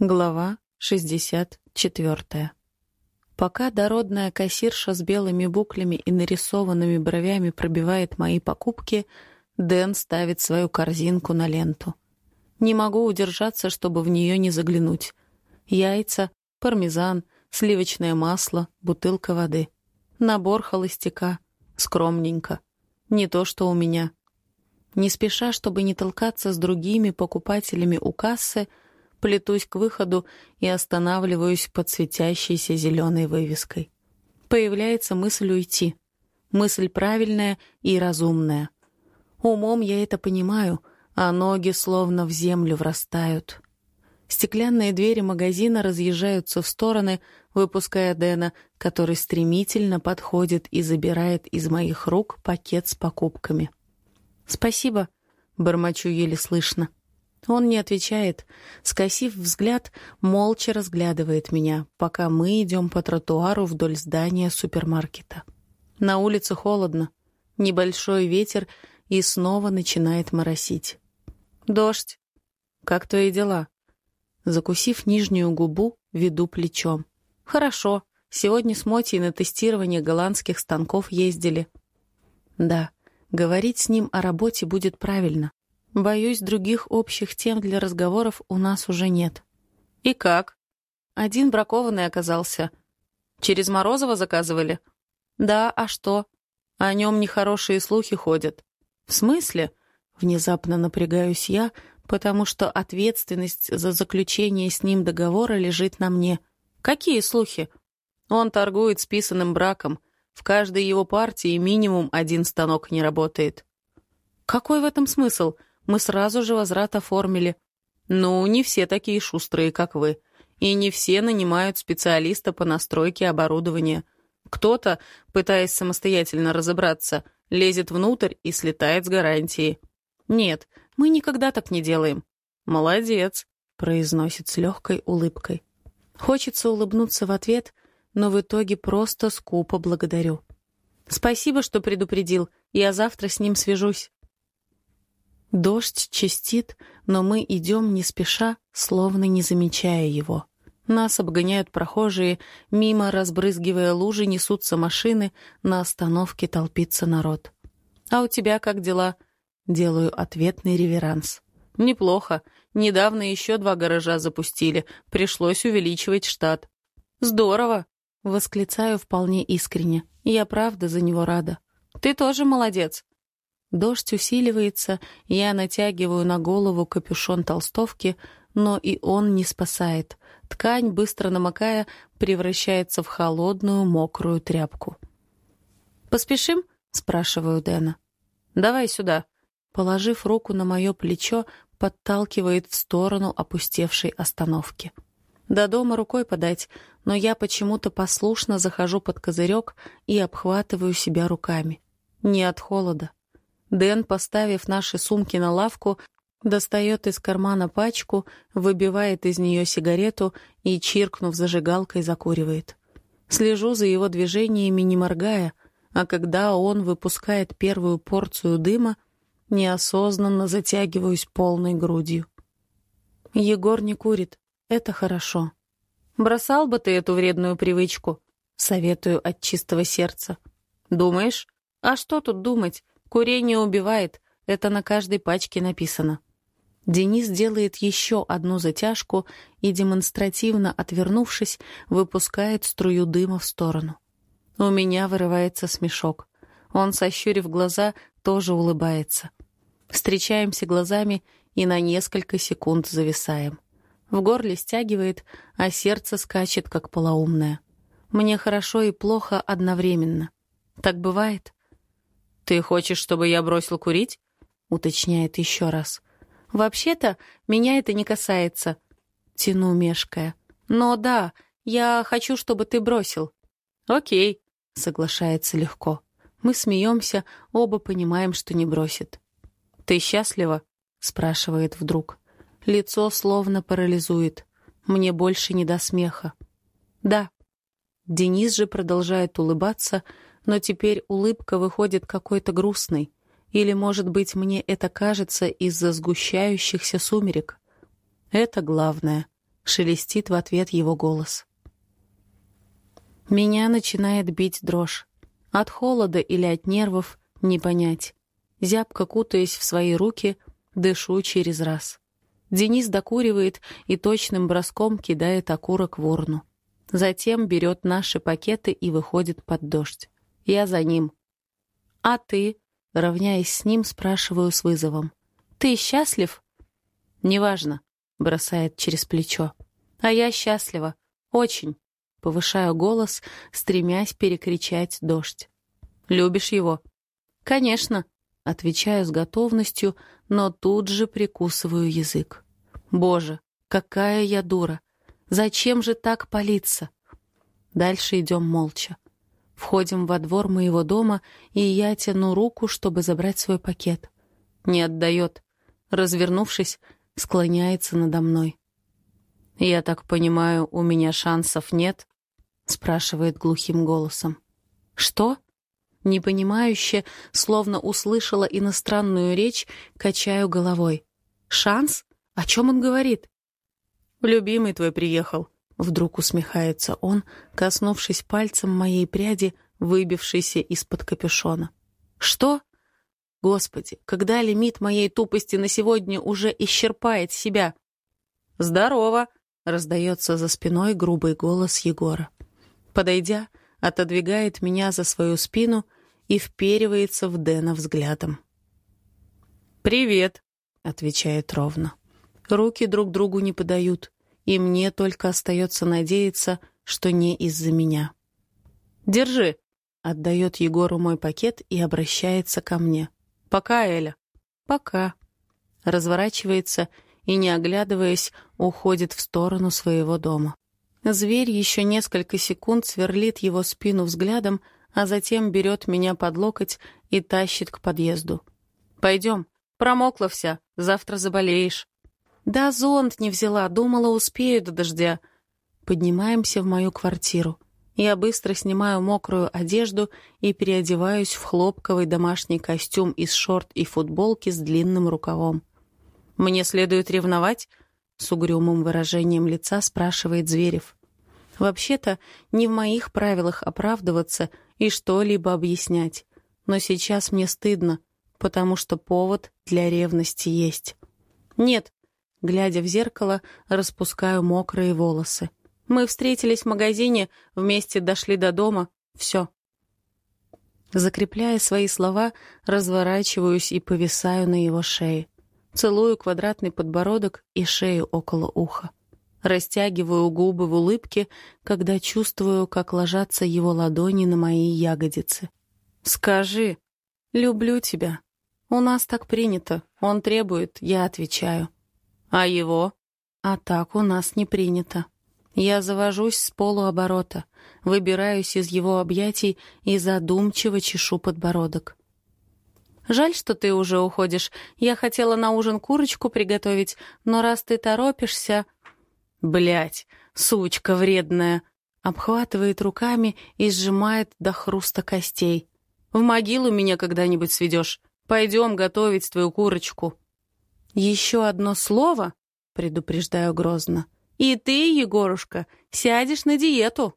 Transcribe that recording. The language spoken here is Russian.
Глава 64. Пока дородная кассирша с белыми буклями и нарисованными бровями пробивает мои покупки, Дэн ставит свою корзинку на ленту. Не могу удержаться, чтобы в нее не заглянуть. Яйца, пармезан, сливочное масло, бутылка воды. Набор холостяка. Скромненько. Не то, что у меня. Не спеша, чтобы не толкаться с другими покупателями у кассы, плетусь к выходу и останавливаюсь под светящейся зеленой вывеской. Появляется мысль уйти. Мысль правильная и разумная. Умом я это понимаю, а ноги словно в землю врастают. Стеклянные двери магазина разъезжаются в стороны, выпуская Дэна, который стремительно подходит и забирает из моих рук пакет с покупками. «Спасибо», — бормочу еле слышно. Он не отвечает, скосив взгляд, молча разглядывает меня, пока мы идем по тротуару вдоль здания супермаркета. На улице холодно, небольшой ветер и снова начинает моросить. Дождь. Как твои дела? Закусив нижнюю губу, веду плечом. Хорошо. Сегодня с Мотей на тестирование голландских станков ездили. Да, говорить с ним о работе будет правильно. Боюсь, других общих тем для разговоров у нас уже нет. И как? Один бракованный оказался. Через Морозова заказывали? Да, а что? О нем нехорошие слухи ходят. В смысле? Внезапно напрягаюсь я, потому что ответственность за заключение с ним договора лежит на мне. Какие слухи? Он торгует списанным браком. В каждой его партии минимум один станок не работает. Какой в этом смысл? Мы сразу же возврат оформили. Ну, не все такие шустрые, как вы. И не все нанимают специалиста по настройке оборудования. Кто-то, пытаясь самостоятельно разобраться, лезет внутрь и слетает с гарантией. Нет, мы никогда так не делаем. Молодец, произносит с легкой улыбкой. Хочется улыбнуться в ответ, но в итоге просто скупо благодарю. Спасибо, что предупредил. Я завтра с ним свяжусь. Дождь чистит, но мы идем не спеша, словно не замечая его. Нас обгоняют прохожие, мимо, разбрызгивая лужи, несутся машины, на остановке толпится народ. «А у тебя как дела?» Делаю ответный реверанс. «Неплохо. Недавно еще два гаража запустили. Пришлось увеличивать штат». «Здорово!» — восклицаю вполне искренне. Я правда за него рада. «Ты тоже молодец. Дождь усиливается, я натягиваю на голову капюшон толстовки, но и он не спасает. Ткань, быстро намокая, превращается в холодную мокрую тряпку. «Поспешим?» — спрашиваю Дэна. «Давай сюда». Положив руку на мое плечо, подталкивает в сторону опустевшей остановки. До дома рукой подать, но я почему-то послушно захожу под козырек и обхватываю себя руками. Не от холода, Дэн, поставив наши сумки на лавку, достает из кармана пачку, выбивает из нее сигарету и, чиркнув зажигалкой, закуривает. Слежу за его движениями, не моргая, а когда он выпускает первую порцию дыма, неосознанно затягиваюсь полной грудью. Егор не курит. Это хорошо. Бросал бы ты эту вредную привычку, советую от чистого сердца. Думаешь? А что тут думать? Курение убивает, это на каждой пачке написано. Денис делает еще одну затяжку и, демонстративно отвернувшись, выпускает струю дыма в сторону. У меня вырывается смешок. Он, сощурив глаза, тоже улыбается. Встречаемся глазами и на несколько секунд зависаем. В горле стягивает, а сердце скачет, как полоумное. Мне хорошо и плохо одновременно. Так бывает? «Ты хочешь, чтобы я бросил курить?» — уточняет еще раз. «Вообще-то, меня это не касается», — тяну мешкая. «Но да, я хочу, чтобы ты бросил». «Окей», — соглашается легко. Мы смеемся, оба понимаем, что не бросит. «Ты счастлива?» — спрашивает вдруг. Лицо словно парализует. Мне больше не до смеха. «Да». Денис же продолжает улыбаться, — но теперь улыбка выходит какой-то грустной. Или, может быть, мне это кажется из-за сгущающихся сумерек. Это главное. шелестит в ответ его голос. Меня начинает бить дрожь. От холода или от нервов не понять. Зябко кутаясь в свои руки, дышу через раз. Денис докуривает и точным броском кидает окурок в урну. Затем берет наши пакеты и выходит под дождь. Я за ним. «А ты?» — равняясь с ним, спрашиваю с вызовом. «Ты счастлив?» «Неважно», — бросает через плечо. «А я счастлива. Очень». Повышаю голос, стремясь перекричать дождь. «Любишь его?» «Конечно», — отвечаю с готовностью, но тут же прикусываю язык. «Боже, какая я дура! Зачем же так палиться?» Дальше идем молча. Входим во двор моего дома, и я тяну руку, чтобы забрать свой пакет. Не отдает. Развернувшись, склоняется надо мной. «Я так понимаю, у меня шансов нет?» — спрашивает глухим голосом. «Что?» Непонимающе, словно услышала иностранную речь, качаю головой. «Шанс? О чем он говорит?» «Любимый твой приехал», — вдруг усмехается он, коснувшись пальцем моей пряди, выбившейся из-под капюшона. «Что?» «Господи, когда лимит моей тупости на сегодня уже исчерпает себя?» «Здорово!» Раздается за спиной грубый голос Егора. Подойдя, отодвигает меня за свою спину и вперивается в Дэна взглядом. «Привет», — отвечает ровно. Руки друг другу не подают, и мне только остается надеяться, что не из-за меня. «Держи», — отдает Егору мой пакет и обращается ко мне. «Пока, Эля». «Пока». Разворачивается и, не оглядываясь, уходит в сторону своего дома. Зверь еще несколько секунд сверлит его спину взглядом, а затем берет меня под локоть и тащит к подъезду. «Пойдем, промокла вся, завтра заболеешь». «Да, зонт не взяла, думала, успею до дождя». Поднимаемся в мою квартиру. Я быстро снимаю мокрую одежду и переодеваюсь в хлопковый домашний костюм из шорт и футболки с длинным рукавом. «Мне следует ревновать?» — с угрюмым выражением лица спрашивает Зверев. «Вообще-то не в моих правилах оправдываться и что-либо объяснять. Но сейчас мне стыдно, потому что повод для ревности есть. Нет, глядя в зеркало, распускаю мокрые волосы. Мы встретились в магазине, вместе дошли до дома. Все. Закрепляя свои слова, разворачиваюсь и повисаю на его шее. Целую квадратный подбородок и шею около уха. Растягиваю губы в улыбке, когда чувствую, как ложатся его ладони на мои ягодицы. «Скажи, люблю тебя. У нас так принято. Он требует, я отвечаю. А его? А так у нас не принято. Я завожусь с полуоборота, выбираюсь из его объятий и задумчиво чешу подбородок. Жаль, что ты уже уходишь. Я хотела на ужин курочку приготовить, но раз ты торопишься... Блять, сучка вредная. Обхватывает руками и сжимает до хруста костей. В могилу меня когда-нибудь сведешь. Пойдем готовить твою курочку. Еще одно слово, предупреждаю грозно. И ты, Егорушка, сядешь на диету.